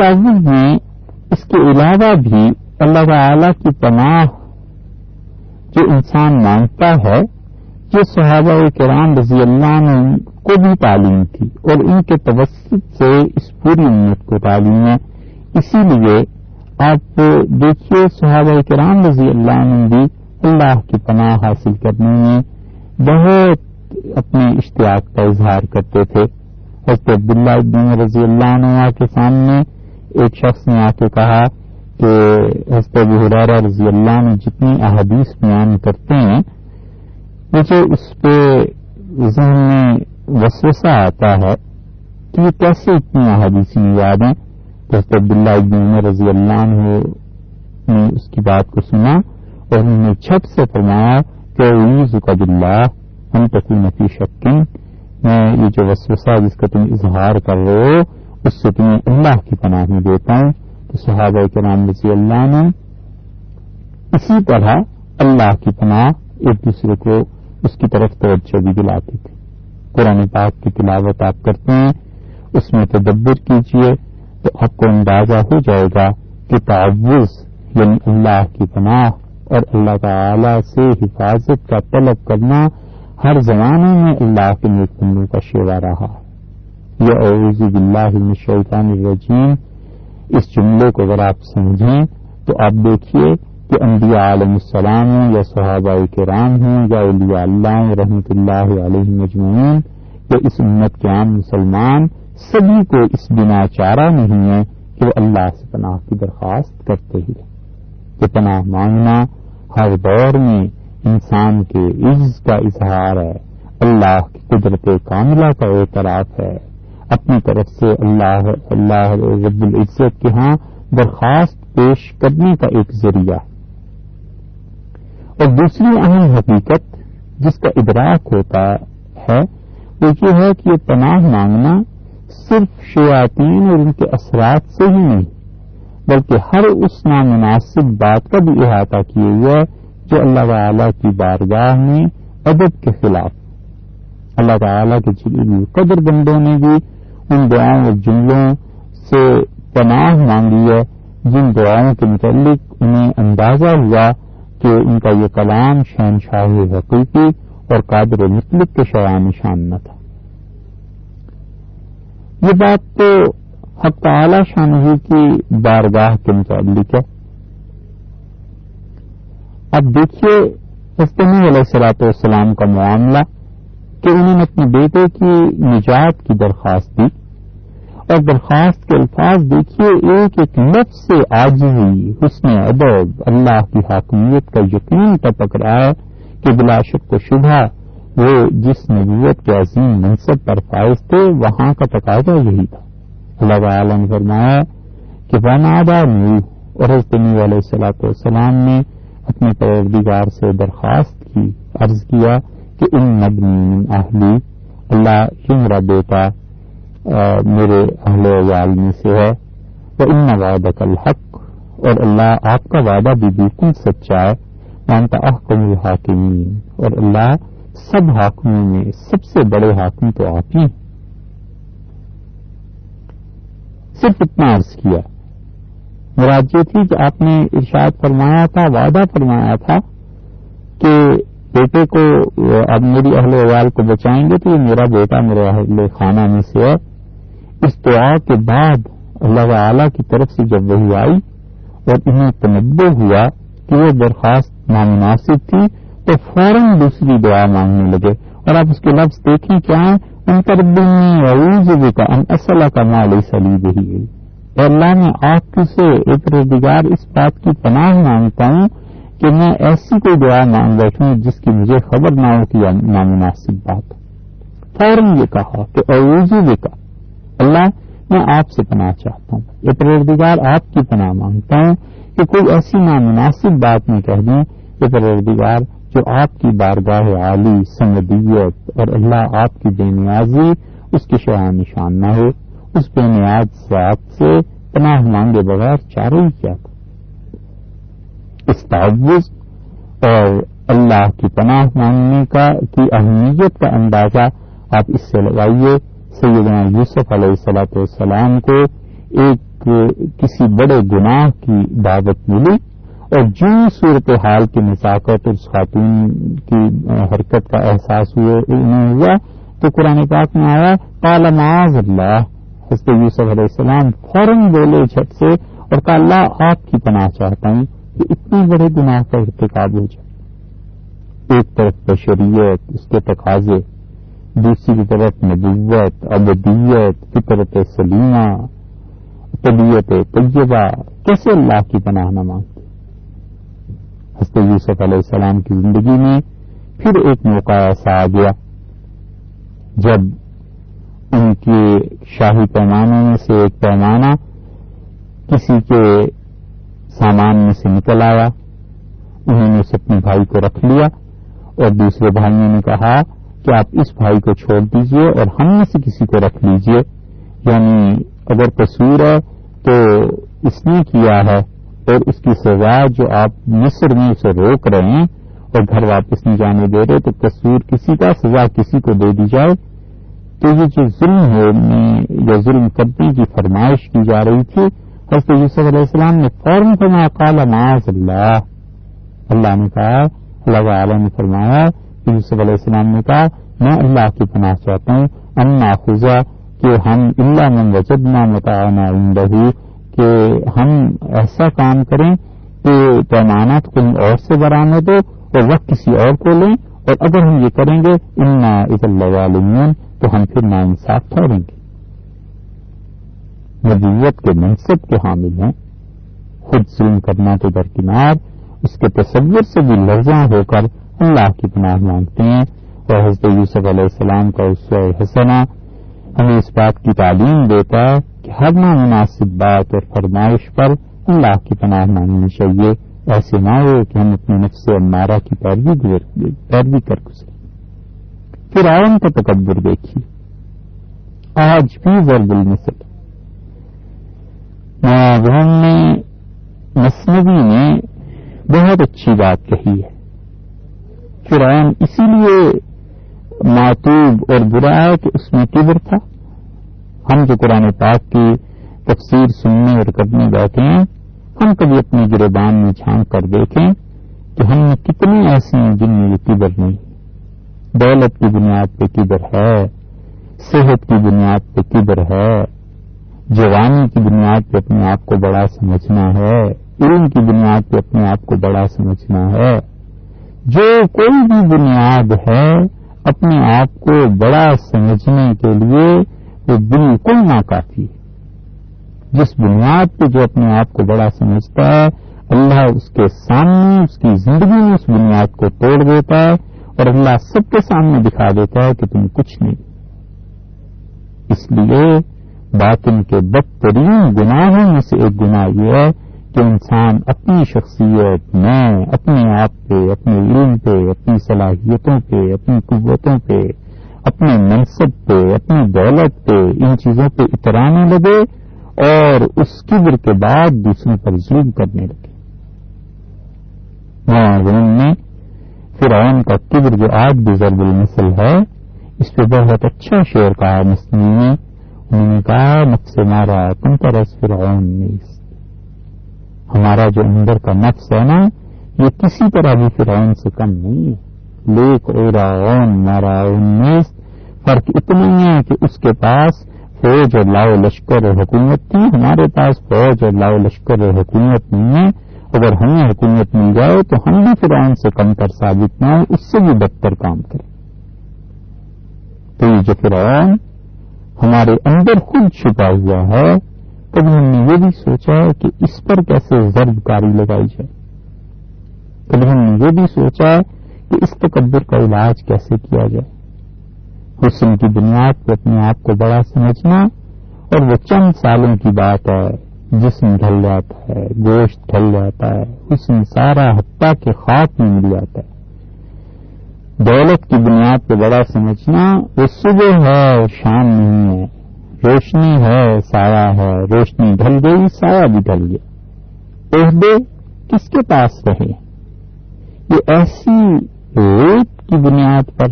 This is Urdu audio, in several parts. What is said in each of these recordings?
تعوض میں اس کے علاوہ بھی اللہ تعالی کی پناہ جو انسان مانگتا ہے، یہ صحابہ کرام رضی اللہ عنہ کو بھی تعلیم تھی اور ان کے توسط سے اس پوری امت کو تعلیم ہے۔ اسی لیے آپ دیکھیے صحابہ کرام رضی اللہ عنہ بھی اللہ کی پناہ حاصل کرنے میں بہت اپنے اشتیاق کا اظہار کرتے تھے۔ حضرت عبداللہ ابن رضی اللہ عنہ کے سامنے ایک شخص نے آ کے کہا کہ حضرت حرارہ رضی اللہ عنہ جتنی احادیث بیان کرتے ہیں، مجھے اس پہ ذہن میں وسوسہ آتا ہے کہ یہ کیسے اتنی احادیثی یاد ہیں؟ حضرت عبداللہ ابن رضی اللہ عنہ نے اس کی بات کو سنا اور انہوں نے چھت سے فرمایا کہ عیز کا ہم تک نفی شکن میں یہ جو وسوسہ جس کا تم اظہار کر رہے ہو اس سے تمہیں اللہ کی پناہ میں دیتا ہوں۔ تو صحابہ کے نام رضی اللہ نے اسی طرح اللہ کی پناہ ایک دوسرے کو اس کی طرف توجہ بھی دلاتے تھے۔ قرآن پاک کی تلاوت آپ کرتے ہیں، اس میں تدبر کیجیے تو آپ کو اندازہ ہو جائے گا کہ تعوض یعنی اللہ کی پناہ اور اللہ تعالی سے حفاظت کا طلب کرنا ہر زمانے میں اللہ کے نیک بندوں کا شیوا رہا۔ یہ اوزی باللہ من الشیطان الرجیم۔ اس جملے کو اگر آپ سمجھیں تو آپ دیکھیے کہ انبیاء علیہ السلام ہوں یا صحابہ کرام ہوں یا اولیاء اللہ رحمۃ اللہ علیہ مجموعین یا اس امت کے عام مسلمان، سبھی کو اس بنا چارہ نہیں ہے کہ وہ اللہ سے پناہ کی درخواست کرتے ہی کہ پناہ مانگنا ہر دور میں انسان کے عز کا اظہار ہے، اللہ کی قدرت کاملہ کا اعتراف ہے۔ اپنی طرف سے اللہ اللہ رب العزت کے ہاں درخواست پیش کرنے کا ایک ذریعہ۔ اور دوسری اہم حقیقت جس کا ادراک ہوتا ہے وہ یہ ہے کہ یہ پناہ مانگنا صرف شیاطین اور ان کے اثرات سے ہی نہیں، بلکہ ہر اس نامناسب بات کا بھی احاطہ کیے ہوئے ہے جو اللہ تعالی کی بارگاہ میں ادب کے خلاف۔ اللہ تعالی کے قدر بندوں نے بھی ان دعاؤں اور جملوں سے پناہ مانگی ہے، جن دعاؤں کے متعلق انہیں اندازہ ہوا کہ ان کا یہ کلام شہنشاہ حقیقی اور قادر مطلق کے شعا نشان نہ تھا۔ یہ بات تو حق تعالی شاہ کی بارگاہ کے متعلق ہے۔ اب دیکھیے حسطنی علیہ السلاط والسلام کا معاملہ کہ انہوں نے اپنے بیٹے کی نجات کی درخواست دی۔ اور درخواست کے الفاظ دیکھیے، ایک ایک لفظ سے آج حسن ادب، اللہ کی حاکمیت کا یقین ٹپک رہا ہے کہ بلا شک و شبہ وہ جس نبوت کے عظیم منصب پر فائز تھے، وہاں کا تقاضا یہی تھا۔ اللہ تعالیٰ نے فرمایا کہ بنادا نو اور حضرت علیہ السلاط والسلام نے اپنے پروردگار سے درخواست کی، عرض کیا کہ ان نبنی اہلی اللہ یہ میرا بیٹا میرے اہل ویال میں سے ہے۔ تو ان وعدہ الحق۔ اور اللہ آپ کا وعدہ بھی بالکل سچا ہے۔ مانتا احکم الحاکمین اور اللہ سب حاکموں میں سب سے بڑے حاکم تو آپ ہی صرف اتنا عرض کیا۔ مراد یہ تھی کہ آپ نے ارشاد فرمایا تھا، وعدہ فرمایا تھا کہ بیٹے کو، اب میری اہل ویال کو بچائیں گے تو یہ میرا بیٹا میرے اہل خانہ میں سے ہے۔ اس دعا کے بعد اللہ تعالی کی طرف سے جب وہی آئی اور انہیں تنبع ہوا کہ وہ درخواست نامناسب تھی، تو فوراً دوسری دعا مانگنے لگے۔ اور آپ اس کے لفظ دیکھیں کیا ہیں؟ ان کا ربی کا ان اصل کا مال سلی دہی گئی اللہ، میں آپ سے ایک روزگار اس بات کی پناہ مانگتا ہوں کہ میں ایسی کوئی دعا مانگ بیٹھوں جس کی مجھے خبر نہ ہو کہ نامناسب بات فوراً یہ کہا کہ اوزو کا اللہ، میں آپ سے پناہ چاہتا ہوں۔ یہ پروردگار آپ کی پناہ مانگتا ہوں کہ کوئی ایسی نامناسب بات نہیں کہہ دوں یہ پروردگار جو آپ کی بارگاہ عالی سمدیت اور اللہ آپ کی بے نیازی، اس کی شاہ نشان نہ ہو، اس بے نیاز ذات سے پناہ مانگے بغیر چاروں ہی کیا تھا؟ اس تعوض اور اللہ کی پناہ مانگنے کا، کی اہمیت کا اندازہ آپ اس سے لگائیے۔ سیدنا یوسف علیہ السلاۃ والسلام کو ایک کسی بڑے گناہ کی دعوت ملی اور جو صورت حال کی نزاکت اور خاتون کی حرکت کا احساس انہیں ہوا تو قرآن پاک میں آیا کالا معاذ اللہ، حضرت یوسف علیہ السلام فوراً بولے جھٹ سے اور کہا، اللہ آپ کی پناہ چاہتا ہوں کہ اتنے بڑے گناہ کا ارتکاب ہو جائے۔ ایک طرف بشریت، اس کے تقاضے دوسری کی طرف نبوت ابدیت فطرت سلیمہ، طبیعت طیبہ، کیسے اللہ کی پناہ نہ مانگتے؟ حضرت یوسف علیہ السلام کی زندگی میں پھر ایک موقع ایسا آ گیا جب ان کے شاہی پیمانے میں سے ایک پیمانہ کسی کے سامان میں سے نکل آیا، انہوں نے اس اپنے بھائی کو رکھ لیا اور دوسرے بھائیوں نے کہا کہ آپ اس بھائی کو چھوڑ دیجیے اور ہم میں سے کسی کو رکھ لیجیے۔ یعنی اگر قصور ہے تو اس نے کیا ہے اور اس کی سزا جو آپ مصر میں اسے روک رہے ہیں اور گھر واپس نہیں جانے دے رہے، تو قصور کسی کا سزا کسی کو دے دی جائے۔ تو یہ جو ظلم ہے، یا ظلم کرنے کی فرمائش کی جا رہی تھی، حضرت یوسف علیہ السلام نے فوراً فرمایا، قال معاذ اللہ۔ اللہ نے کہا، اللہ تعالیٰ نے فرمایا یوسف علیہ السلام نے کہا، میں اللہ کی پناہ چاہتا ہوں، اما خزا، کہ ہم اللہ من وجدنا متعنا اندہی کہ ہم ایسا کام کریں کہ پیمانہ کہیں اور سے برانے دو اور وقت کسی اور کو لیں، اور اگر ہم یہ کریں گے ان عز اللہ تو ہم پھر نا انصاف ٹھہریں گے۔ نبیت کے منصب کے حامل ہیں۔ خود ظلم کرنا تو درکنار اس کے تصور سے بھی لرزاں ہو کر اللہ کی پناہ مانگتے ہیں۔ اور حضرت یوسف علیہ السلام کا اس حسنا ہمیں اس بات کی تعلیم دیتا ہے کہ ہر نامناسب بات اور فرمائش پر اللہ کی پناہ مانگنی چاہیے۔ ایسے نہ ہو کہ ہم اپنے نفس مارا کی پیروی پیروی کر گزرے پھر آئن کا تکبر دیکھیے۔ آج بھی ضرب المثل۔ نے مصنوعی نے بہت اچھی بات کہی ہے۔ فرعون اسی لیے معتوب اور برا ہے کہ اس میں کبر تھا۔ ہم جو قرآن پاک کی تفسیر سننے اور کرنے بیٹھے ہیں، ہم کبھی اپنی گربان میں جھانک کر دیکھیں کہ ہم نے کتنی ایسی ہیں جن میں یہ کبر نہیں۔ دولت کی بنیاد پہ کبر ہے، صحت کی بنیاد پہ کبر ہے۔ جوانی کی بنیاد پہ اپنے آپ کو بڑا سمجھنا ہے، علم کی بنیاد پہ اپنے آپ کو بڑا سمجھنا ہے۔ جو کوئی بھی بنیاد ہے اپنے آپ کو بڑا سمجھنے کے لیے وہ بالکل ناکافی ہے۔ جس بنیاد پہ جو اپنے آپ کو بڑا سمجھتا ہے، اللہ اس کے سامنے، اس کی زندگی میں اس بنیاد کو توڑ دیتا ہے اور اللہ سب کے سامنے دکھا دیتا ہے کہ تم کچھ نہیں۔ اس لیے باطن کے بدترین گناہوں میں سے ایک گناہ یہ ہے کہ انسان اپنی شخصیت، میں، اپنے آپ پہ، اپنے علم پہ، اپنی صلاحیتوں پہ، اپنی قوتوں پہ، اپنے منصب پہ، اپنی دولت پہ ان چیزوں پہ اترانے لگے اور اس قبر کے بعد دوسروں پر ظلم کرنے لگے۔ میں فرعون کا قبر جو آج بھی ضرب المثل ہے، اس پہ بہت اچھا شعر کہا مسلم نے انہوں نے کہا نفس مارا تم پر فرعون نیس ہمارا جو اندر کا نفس ہے نا، یہ کسی طرح بھی فرعون سے کم نہیں ہے۔ لیک اوڑا اون مارا نیس فرق اتنا ہی ہے کہ اس کے پاس فوج اور لاؤ لشکر اور حکومت تھی۔ ہمارے پاس فوج اور لاؤ لشکر اور حکومت نہیں ہے۔ اگر ہمیں حکومت مل جائے تو ہم بھی فرعون سے کم تر ثابت نہ ہو اس سے بھی بدتر کام کریں۔ تو یہ جو فرعون ہمارے اندر خود چھپا ہوا ہے کبھی ہم نے یہ بھی سوچا ہے کہ اس پر کیسے ضرب کاری لگائی جائے۔ کبھی ہم نے یہ بھی سوچا ہے کہ اس تکبر کا علاج کیسے کیا جائے۔ حسن کی بنیاد پہ اپنے آپ کو بڑا سمجھنا اور وہ چند سالوں کی بات ہے، جسم ڈھل جاتا ہے، گوشت ڈھل جاتا ہے، حسن سارا حتہ کے خواب میں مل جاتا ہے۔ دولت کی بنیاد پہ بڑا سمجھنا، وہ صبح ہے اور شام نہیں ہے۔ روشنی ہے، سایہ ہے، روشنی ڈھل گئی، سایہ بھی ڈھل گیا۔ عہدے کس کے پاس رہے؟ یہ ایسی ریت کی بنیاد پر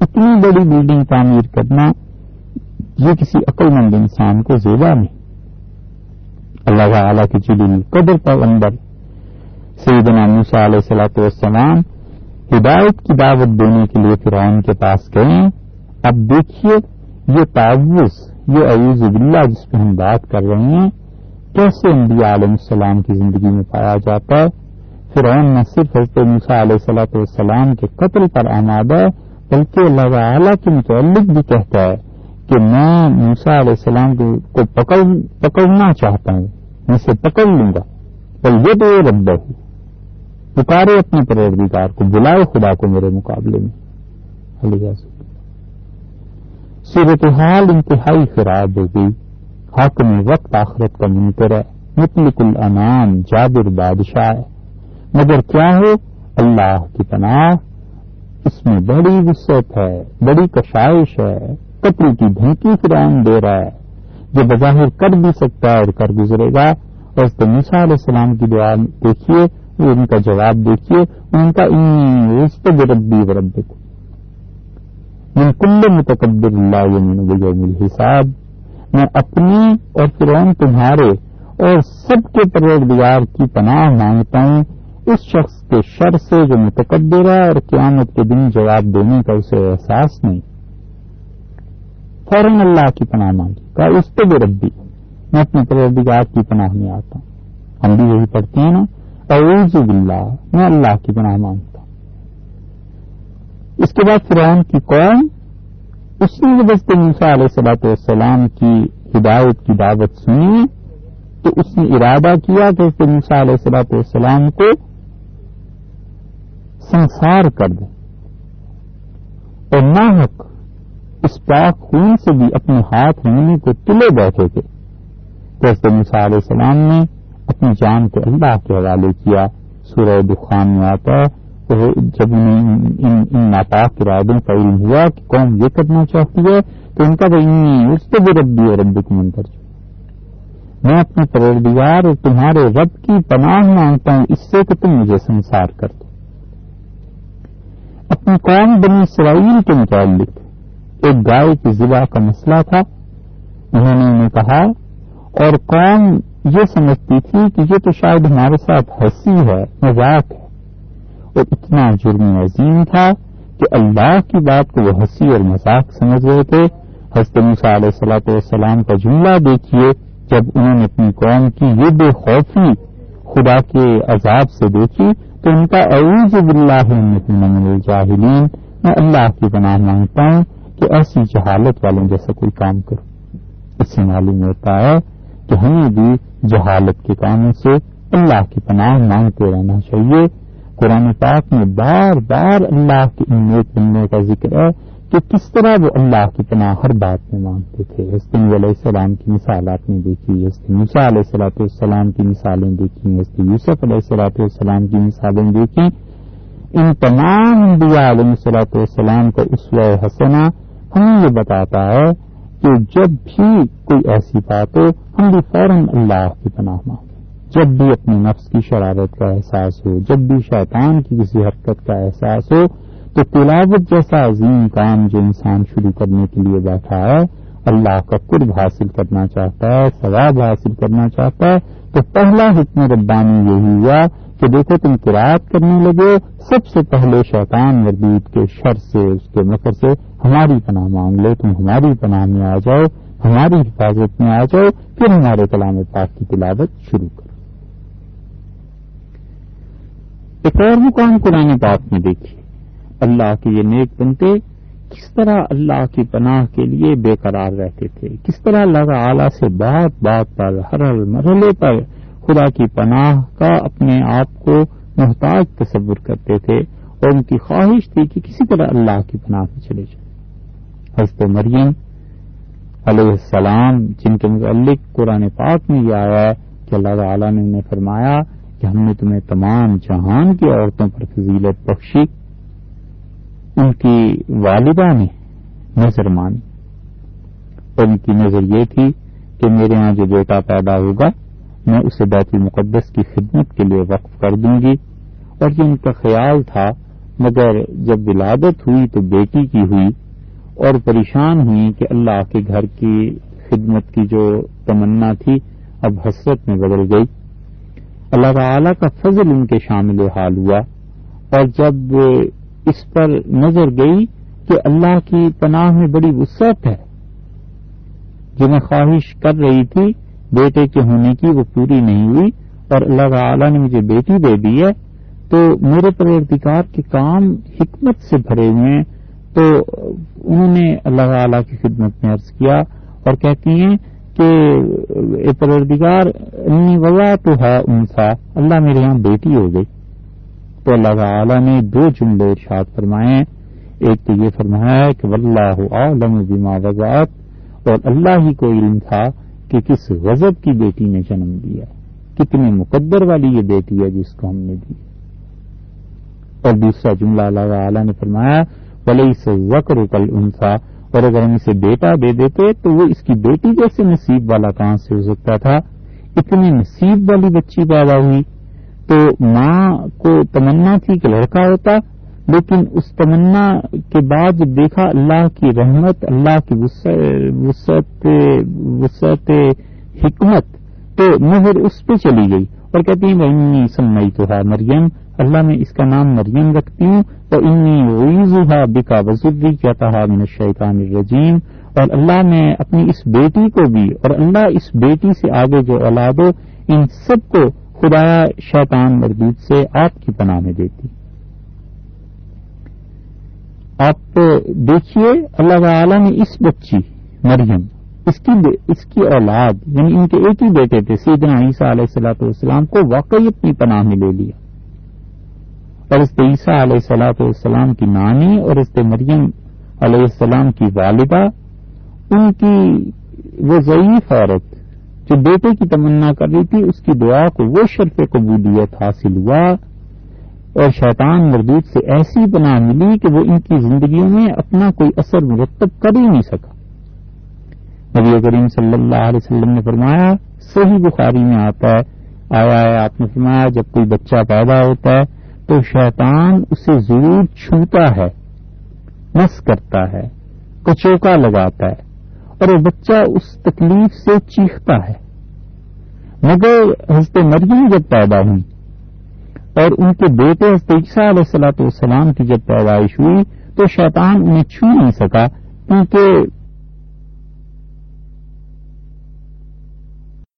اتنی بڑی بلڈنگ تعمیر کرنا یہ کسی عقل مند انسان کو زیبا نہیں۔ اللہ تعالیٰ کی چلی قدر پر اندر سیدنا موسا علیہ صلاحت والسلام ہدایت کی دعوت دینے کے لیے فرعون کے پاس گئے۔ اب دیکھیے یہ تعوض یہ عیوز باللہ جس پہ ہم بات کر رہے ہیں، کیسے انبیاء علیہ السلام کی زندگی میں پایا جاتا ہے؟ فرعون نہ صرف حضرت موسا علیہ صلاحت والسلام کے قتل پر آمادہ، بلکہ اللہ تعالیٰ کے متعلق بھی کہتا ہے کہ میں موسا علیہ السلام کو پکڑ پکڑنا چاہتا ہوں، میں اسے پکڑ لوں گا۔ اور یہ تو یہ رب ہوں پکارے اپنے پروردگار کو، بلائے خدا کو میرے مقابلے میں۔ صورتحال انتہائی خراب ہو گئی۔ حاکم وقت آخرت کا منکر ہے۔ مطلق الانام جابر بادشاہ ہے۔ مگر کیا ہو اللہ کی پناہ۔ اس میں بڑی وسعت ہے، بڑی کشائش ہے۔ قتل کی دھمکی فرائم دے رہا ہے۔ جو بظاہر کر بھی سکتا ہے اور کر گزرے گا۔ اور اس علیہ السلام کی دعا دیکھیے ان کا جواب دیکھیے۔ ان کا ان ربی ورب من کل متقبر اللہ یوم الحساب۔ میں اپنی اور فرعون تمہارے اور سب کے پروردگار کی پناہ مانگتا ہوں۔ اس شخص کے شر سے جو متقبر ہے اور قیامت کے دن جواب دینے کا اسے احساس نہیں۔ فوراً اللہ کی پناہ مانگی۔ کا اس پہ بھی ربی، میں اپنے پروردگار کی پناہ میں آتا۔ ہوں ہم بھی یہی پڑھتے ہیں نا، اعوذ باللہ، میں اللہ کی پناہ مانگتا اس کے بعد فرعون کی قوم اس نے جب موسا علیہ صلاحت والسلام کی ہدایت کی دعوت سنی تو اس نے ارادہ کیا کہ اس موسا علیہ صلاحت والسلام کو سنسار کر دیں اور نہ حق اس پاک خون سے بھی اپنے ہاتھ رنگنے کو تلے بیٹھے تھے جیسے مثال علیہ السلام نے اپنی جان کو اللہ کے حوالے کیا سورہ دخان میں آتا ہے تو جب انہیں ان ناپاک ارادوں کا علم ہوا کہ قوم یہ کرنا چاہتی ہے، تو ان کا تو اس پہ بھی ربی اور رب کو منتر میں اپنے پروردگار اور تمہارے رب کی پناہ مانگتا ہوں، اس سے کہ تم مجھے سنسار کر دو۔ اپنی قوم بنی اسرائیل کے متعلق ایک گائے کی ضلع کا مسئلہ تھا۔ انہوں نے انہیں کہا، اور قوم یہ سمجھتی تھی کہ یہ تو شاید ہمارے ساتھ ہنسی ہے، مذاق ہے۔ اور اتنا جرم عظیم تھا کہ اللہ کی بات کو وہ ہنسی اور مذاق سمجھ رہے تھے۔ حضرت موسیٰ علیہ السلاۃ والسلام کا جملہ دیکھیے جب انہوں نے اپنی قوم کی یہ بے خوفی خدا کے عذاب سے دیکھی تو ان کا اعوذ باللہ من الجاہلین۔ میں اللہ کی پناہ مانگتا ہوں کہ ایسی جہالت والوں جیسا کوئی کام کرو۔ اس سے معلوم ہوتا ہے کہ ہمیں بھی جہالت کے کاموں سے اللہ کی پناہ مانگتے رہنا چاہیے۔ قرآن پاک میں بار بار اللہ کی امید بننے کا ذکر ہے کہ کس طرح وہ اللہ کی پناہ ہر بات میں مانگتے تھے۔ حسن علیہ السلام کی مثال آپ نے دیکھی حسن موسا علیہ السلاۃ السلام کی مثالیں دیکھی حسن یوسف علیہ السلاۃ السلام کی مثالیں دیکھی۔ ان تمام انبیاء علیہ السلاۃ والسلام کا اسوہ حسنہ ہمیں یہ بتاتا ہے کہ جب بھی کوئی ایسی بات ہو، ہم بھی فوراً اللہ کی پناہ مانگیں جب بھی اپنے نفس کی شرارت کا احساس ہو، جب بھی شیطان کی کسی حرکت کا احساس ہو، تو تلاوت جیسا عظیم کام جو انسان شروع کرنے کے لیے بیٹھا ہے، اللہ کا قرب حاصل کرنا چاہتا ہے، ثواب حاصل کرنا چاہتا ہے، تو پہلا حکم ربانی یہی ہوا کہ دیکھو تم قرآد کرنے لگے، سب سے پہلے شیطان مردود کے شر سے، اس کے مکر سے ہماری پناہ مانگ لو تم ہماری پناہ میں آ جاؤ، ہماری حفاظت میں آ جاؤ، پھر ہمارے کلام پاک کی تلاوت شروع کرو۔ ایک اور مقام قرآن پاک میں دیکھیے اللہ کے یہ نیک بنتے کس طرح اللہ کی پناہ کے لیے بے قرار رہتے تھے، کس طرح اللہ اعلیٰ سے بات بات پر ہر ہر مرحلے پر خدا کی پناہ کا اپنے آپ کو محتاج تصور کرتے تھے اور ان کی خواہش تھی کہ کسی طرح اللہ کی پناہ میں چلے جائیں۔ حضرت مریم علیہ السلام، جن کے متعلق قرآن پاک میں یہ آیا ہے کہ اللہ تعالیٰ نے انہیں فرمایا کہ ہم نے تمہیں تمام جہان کی عورتوں پر فضیلت بخشی۔ ان کی والدہ نے نظر مانی۔ اور ان کی نظر یہ تھی کہ میرے ہاں جو بیٹا پیدا ہوگا، میں اسے بیت المقدس کی خدمت کے لیے وقف کر دوں گی۔ اور یہ ان کا خیال تھا، مگر جب ولادت ہوئی تو بیٹی کی ہوئی اور پریشان ہوئی کہ اللہ کے گھر کی خدمت کی جو تمنا تھی، اب حسرت میں بدل گئی۔ اللہ تعالی کا فضل ان کے شامل حال ہوا اور جب اس پر نظر گئی کہ اللہ کی پناہ میں بڑی وسعت ہے، جو میں خواہش کر رہی تھی بیٹے کے ہونے کی وہ پوری نہیں ہوئی اور اللہ تعالی نے مجھے بیٹی دے دی ہے، تو میرے پروردگار کے کام حکمت سے بھرے ہوئے ہیں، تو انہوں نے اللہ تعالی کی خدمت میں عرض کیا اور کہتی ہیں کہ پروردگار، انی وضع تو ہے انسا، اللہ میرے یہاں بیٹی ہو گئی۔ تو اللہ تعالی نے دو جملے ارشاد فرمائے ایک تو یہ فرمایا کہ واللہ عالم بما وضعت، اور اللہ ہی کو علم تھا کہ کس غضب کی بیٹی نے جنم دیا کتنے مقدر والی یہ بیٹی ہے جس کو ہم نے دی۔ اور دوسرا جملہ اللہ تعالی نے فرمایا ولی سے وکر کل انسا اور اگر ہم اسے بیٹا دے دیتے تو وہ اس کی بیٹی جیسے نصیب والا کہاں سے ہو سکتا تھا؟ اتنی نصیب والی بچی پیدا ہوئی۔ تو ماں کو تمنا تھی کہ لڑکا ہوتا، لیکن اس تمنا کے بعد جب دیکھا اللہ کی رحمت، اللہ کی وسعت وسعت حکمت، تو مہر اس پہ چلی گئی۔ اور کہتی ہیں میں سمئی تو ہے مریم اللہ میں اس کا نام مریم رکھتی ہوں تو انی ویزا بکا وزری کیا تھا من الشیطان الرجیم اور اللہ میں اپنی اس بیٹی کو بھی اور اللہ اس بیٹی سے آگے جو اولاد ہو ان سب کو خدایا شیطان مردود سے آپ کی پناہ میں دیتی۔ آپ دیکھیے، اللہ تعالی نے اس بچی مریم، اس کی اس کی اولاد یعنی ان کے ایک ہی بیٹے تھے، سیدنا عیسیٰ علیہ السلاۃ والسلام کو واقعی اپنی پناہ میں لے لیا۔ اور اس عیسیٰ علیہ السلاۃ والسلام کی نانی اور اس مریم علیہ السلام کی والدہ، ان کی وہ ضعیف عورت جو بیٹے کی تمنا کر رہی تھی، اس کی دعا کو وہ شرف قبولیت حاصل ہوا اور شیطان مردود سے ایسی بنا ملی کہ وہ ان کی زندگیوں میں اپنا کوئی اثر مرتب کر ہی نہیں سکا۔ نبی کریم صلی اللہ علیہ وسلم نے فرمایا، صحیح بخاری میں آتا ہے، آیا ہے، آپ نے فرمایا، جب کوئی بچہ پیدا ہوتا ہے تو شیطان اسے ضرور چھوتا ہے مس کرتا ہے، کچوکا لگاتا ہے، اور وہ بچہ اس تکلیف سے چیختا ہے۔ مگر حضرت مریم جب پیدا ہوئی، اور ان کے بیٹے عیسیٰ علیہ السلاۃ والسلام کی جب پیدائش ہوئی، تو شیطان انہیں چھو نہیں سکا، کیونکہ